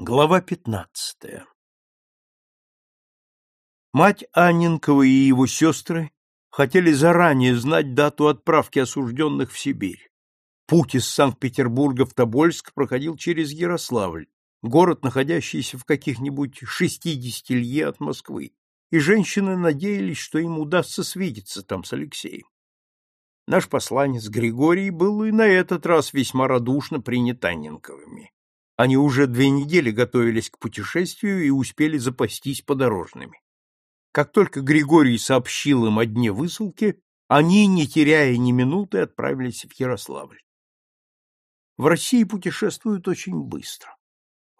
Глава пятнадцатая Мать Анненкова и его сестры хотели заранее знать дату отправки осужденных в Сибирь. Путь из Санкт-Петербурга в Тобольск проходил через Ярославль, город, находящийся в каких-нибудь шестидесяти лье от Москвы, и женщины надеялись, что им удастся свидеться там с Алексеем. Наш посланец Григорий был и на этот раз весьма радушно принят Анненковыми. Они уже две недели готовились к путешествию и успели запастись подорожными. Как только Григорий сообщил им о дне высылки, они, не теряя ни минуты, отправились в Ярославль. В России путешествуют очень быстро.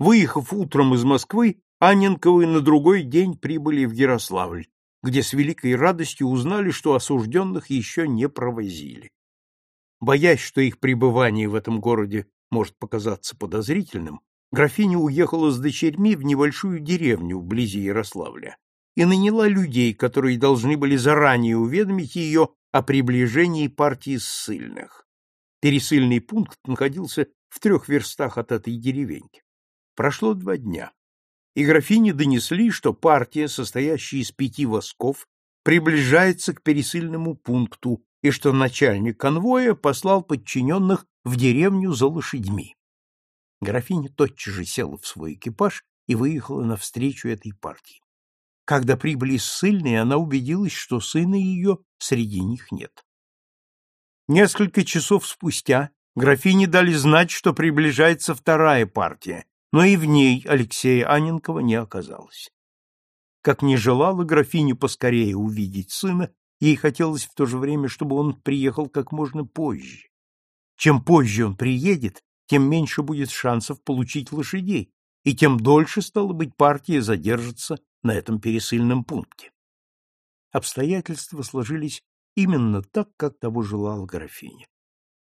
Выехав утром из Москвы, Анненковы на другой день прибыли в Ярославль, где с великой радостью узнали, что осужденных еще не провозили. Боясь, что их пребывание в этом городе может показаться подозрительным, графиня уехала с дочерьми в небольшую деревню вблизи Ярославля и наняла людей, которые должны были заранее уведомить ее о приближении партии ссыльных. Пересыльный пункт находился в трех верстах от этой деревеньки. Прошло два дня, и графине донесли, что партия, состоящая из пяти восков, приближается к пересыльному пункту и что начальник конвоя послал подчиненных в деревню за лошадьми. Графиня тотчас же села в свой экипаж и выехала навстречу этой партии. Когда прибыли ссыльные, она убедилась, что сына ее среди них нет. Несколько часов спустя графине дали знать, что приближается вторая партия, но и в ней Алексея Аненкова не оказалось. Как не желала графиня поскорее увидеть сына, ей хотелось в то же время, чтобы он приехал как можно позже. Чем позже он приедет, тем меньше будет шансов получить лошадей, и тем дольше, стало быть, партия задержится на этом пересыльном пункте. Обстоятельства сложились именно так, как того желала графиня.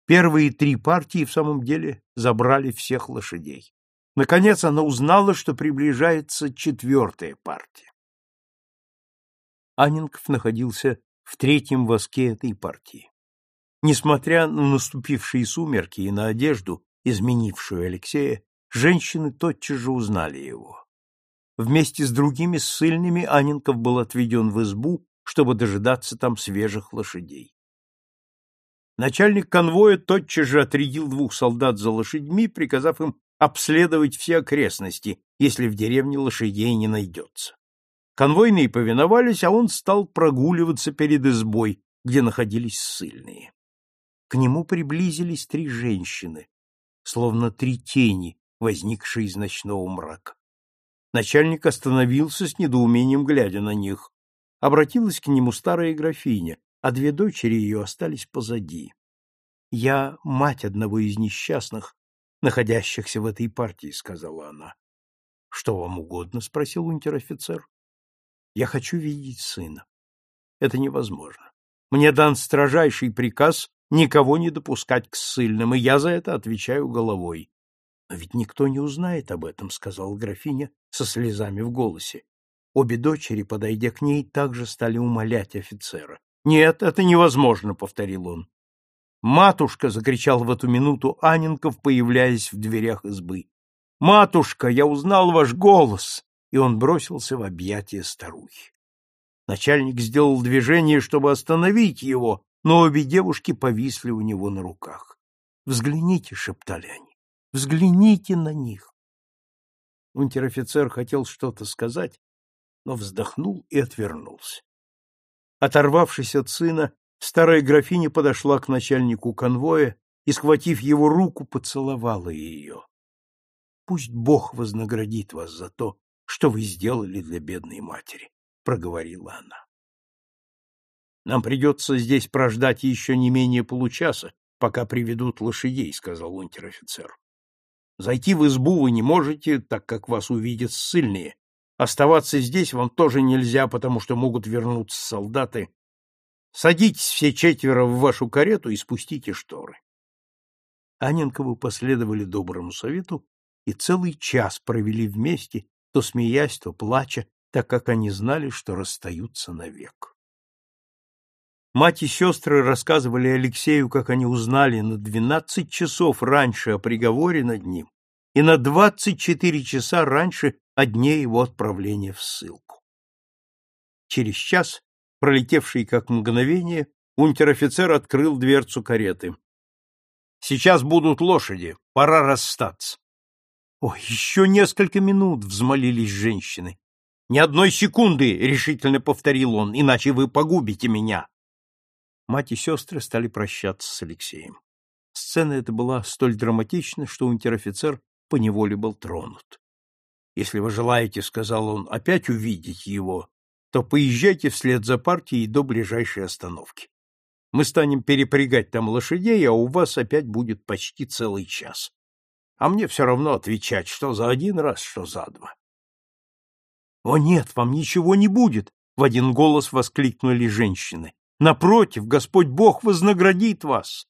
Первые три партии в самом деле забрали всех лошадей. Наконец она узнала, что приближается четвертая партия. Анинков находился в третьем воске этой партии. Несмотря на наступившие сумерки и на одежду, изменившую Алексея, женщины тотчас же узнали его. Вместе с другими ссыльными Анинков был отведен в избу, чтобы дожидаться там свежих лошадей. Начальник конвоя тотчас же отрядил двух солдат за лошадьми, приказав им обследовать все окрестности, если в деревне лошадей не найдется. Конвойные повиновались, а он стал прогуливаться перед избой, где находились ссыльные. К нему приблизились три женщины, словно три тени, возникшие из ночного мрака. Начальник остановился с недоумением, глядя на них. Обратилась к нему старая графиня, а две дочери ее остались позади. Я мать одного из несчастных, находящихся в этой партии, сказала она. Что вам угодно? спросил унтер-офицер. Я хочу видеть сына. Это невозможно. Мне дан строжайший приказ никого не допускать к ссыльным, и я за это отвечаю головой. Но ведь никто не узнает об этом, сказала графиня со слезами в голосе. Обе дочери, подойдя к ней, также стали умолять офицера. Нет, это невозможно, повторил он. Матушка, закричал в эту минуту Аненков, появляясь в дверях избы. Матушка, я узнал ваш голос и он бросился в объятия старухи. Начальник сделал движение, чтобы остановить его, но обе девушки повисли у него на руках. «Взгляните», — шептали они, — «взгляните на них». Унтер-офицер хотел что-то сказать, но вздохнул и отвернулся. Оторвавшись от сына, старая графиня подошла к начальнику конвоя и, схватив его руку, поцеловала ее. «Пусть Бог вознаградит вас за то, что вы сделали для бедной матери, проговорила она. Нам придется здесь прождать еще не менее получаса, пока приведут лошадей, сказал унтер-офицер. Зайти в избу вы не можете, так как вас увидят ссыльные. Оставаться здесь вам тоже нельзя, потому что могут вернуться солдаты. Садитесь все четверо в вашу карету и спустите шторы. Аненковы последовали доброму совету и целый час провели вместе, то смеясь, то плача, так как они знали, что расстаются навек. Мать и сестры рассказывали Алексею, как они узнали на двенадцать часов раньше о приговоре над ним, и на 24 часа раньше о дне его отправления в ссылку. Через час, пролетевший как мгновение, унтер-офицер открыл дверцу кареты. «Сейчас будут лошади, пора расстаться». «Ой, еще несколько минут!» — взмолились женщины. «Ни одной секунды!» — решительно повторил он, — «иначе вы погубите меня!» Мать и сестры стали прощаться с Алексеем. Сцена эта была столь драматична, что унтер-офицер поневоле был тронут. «Если вы желаете, — сказал он, — опять увидеть его, то поезжайте вслед за партией до ближайшей остановки. Мы станем перепрягать там лошадей, а у вас опять будет почти целый час. А мне все равно отвечать, что за один раз, что за два. — О нет, вам ничего не будет! — в один голос воскликнули женщины. — Напротив, Господь Бог вознаградит вас!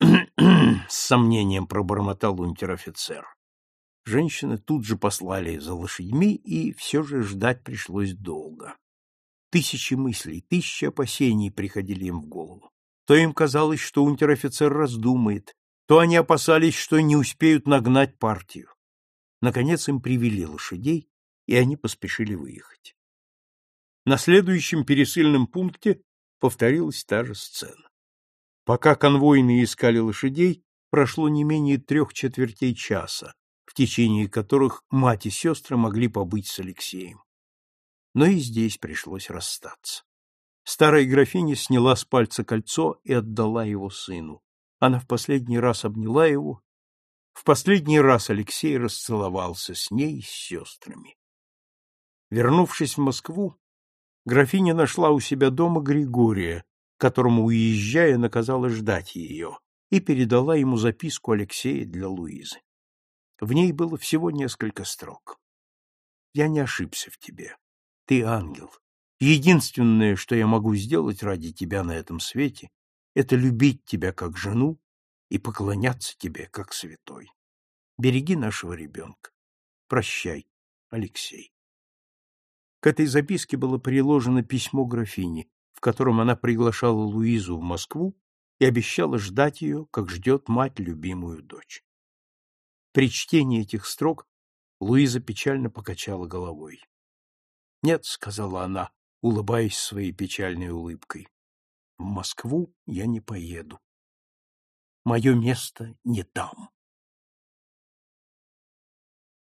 с сомнением пробормотал унтер-офицер. Женщины тут же послали за лошадьми, и все же ждать пришлось долго. Тысячи мыслей, тысячи опасений приходили им в голову. То им казалось, что унтер-офицер раздумает, то они опасались, что не успеют нагнать партию. Наконец им привели лошадей, и они поспешили выехать. На следующем пересыльном пункте повторилась та же сцена. Пока конвойные искали лошадей, прошло не менее трех четвертей часа, в течение которых мать и сестры могли побыть с Алексеем. Но и здесь пришлось расстаться. Старая графиня сняла с пальца кольцо и отдала его сыну. Она в последний раз обняла его. В последний раз Алексей расцеловался с ней и с сестрами. Вернувшись в Москву, графиня нашла у себя дома Григория, которому, уезжая, наказала ждать ее, и передала ему записку Алексея для Луизы. В ней было всего несколько строк. «Я не ошибся в тебе. Ты ангел. Единственное, что я могу сделать ради тебя на этом свете, это любить тебя как жену и поклоняться тебе как святой. Береги нашего ребенка. Прощай, Алексей». К этой записке было приложено письмо графини, в котором она приглашала Луизу в Москву и обещала ждать ее, как ждет мать любимую дочь. При чтении этих строк Луиза печально покачала головой. «Нет», — сказала она, улыбаясь своей печальной улыбкой, — «в Москву я не поеду. Мое место не там».